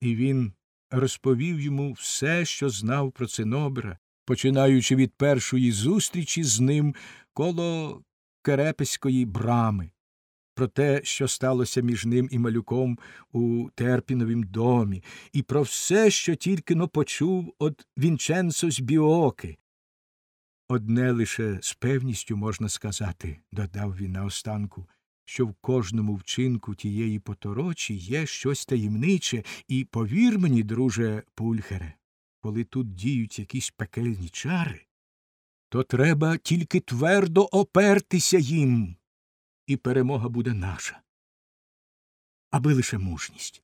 І він розповів йому все, що знав про Цинобра, починаючи від першої зустрічі з ним коло Керепеської брами, про те, що сталося між ним і малюком у Терпіновім домі, і про все, що тільки но почув од Вінченцо з Біоки. Одне лише з певністю можна сказати, додав він наостанку, що в кожному вчинку тієї поторочі є щось таємниче, і повір мені, друже Пульхере, коли тут діють якісь пекельні чари, то треба тільки твердо опертися їм, і перемога буде наша. Аби лише мужність.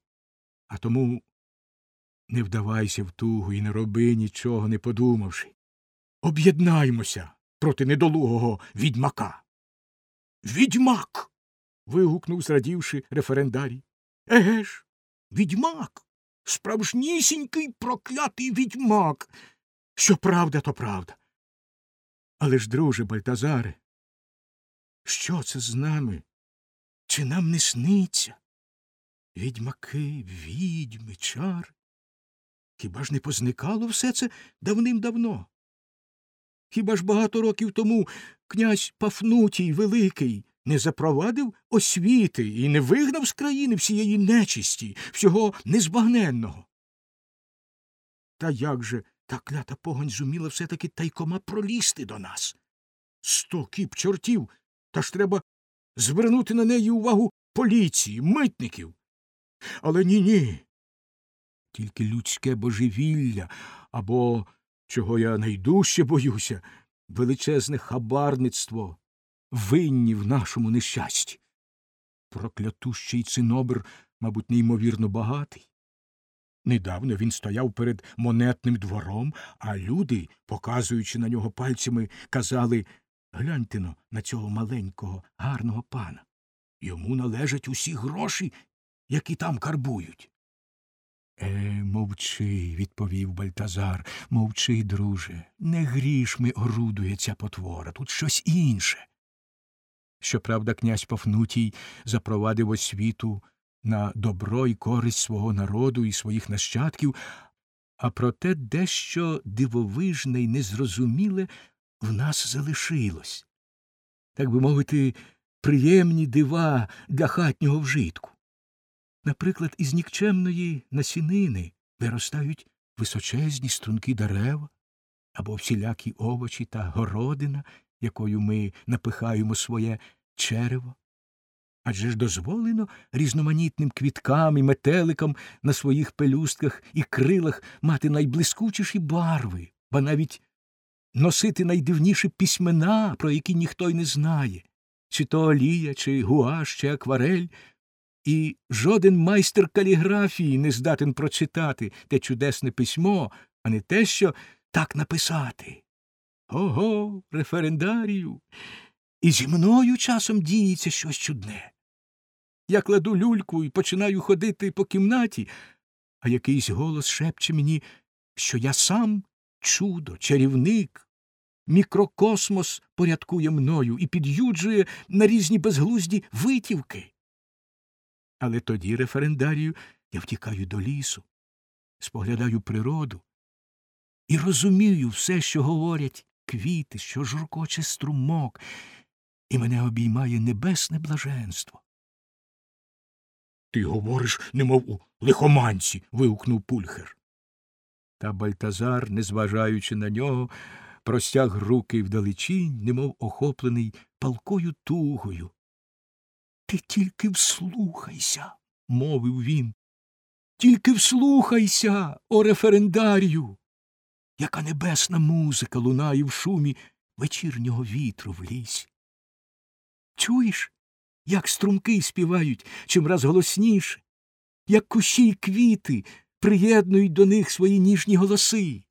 А тому не вдавайся в тугу і не роби нічого, не подумавши. Об'єднаймося проти недолугого відьмака. Відьмак. Вигукнув, зрадівши референдарій. Еге ж, відьмак. Справжнісінький проклятий відьмак. Що правда, то правда. Але ж, друже Бальтазаре, що це з нами? Чи нам не сниться? Відьмаки, відьми, чар. Хіба ж не позникало все це давним-давно? Хіба ж багато років тому князь Пафнутій Великий не запровадив освіти і не вигнав з країни всієї нечисті, всього незбагненного? Та як же та клята погонь зуміла все таки тайкома пролізти до нас? Сто кіп чортів, та ж треба звернути на неї увагу поліції, митників. Але ні ні. Тільки людське божевілля або чого я найдужче боюся, величезне хабарництво винні в нашому нещасті. Проклятущий цинобр, мабуть, неймовірно багатий. Недавно він стояв перед монетним двором, а люди, показуючи на нього пальцями, казали гляньте но на цього маленького, гарного пана. Йому належать усі гроші, які там карбують. Е, мовчи, відповів Бальтазар, мовчи, друже. Не грішми орудує ця потвора, тут щось інше. Щоправда, князь Пафнутій запровадив освіту на добро і користь свого народу і своїх нащадків, а проте дещо дивовижне й незрозуміле в нас залишилось. Так би мовити, приємні дива для хатнього вжитку наприклад, із нікчемної насінини виростають височезні струнки дерева або всілякі овочі та городина, якою ми напихаємо своє черево. Адже ж дозволено різноманітним квіткам і метеликам на своїх пелюстках і крилах мати найблискучіші барви, ба навіть носити найдивніші письмена, про які ніхто й не знає, чи то олія, чи гуаш, чи акварель, і жоден майстер каліграфії не здатен прочитати те чудесне письмо, а не те, що так написати. Ого, референдарію. І зі мною часом діється щось чудне. Я кладу люльку і починаю ходити по кімнаті, а якийсь голос шепче мені, що я сам чудо, чарівник, мікрокосмос порядкує мною і під'юджує на різні безглузді витівки. Але тоді, референдарію, я втікаю до лісу, споглядаю природу і розумію все, що говорять квіти, що журкоче струмок, і мене обіймає небесне блаженство. Ти говориш, немов у лихоманці. вигукнув пульхер. Та Бальтазар, незважаючи на нього, простяг руки вдалечінь, немов охоплений палкою тугою. Ти тільки вслухайся, мовив він. Тільки вслухайся, о референдарію. Яка небесна музика лунає в шумі вечірнього вітру в лісі. Чуєш, як струмки співають чимраз голосніше, як кущі й квіти приєднують до них свої ніжні голоси.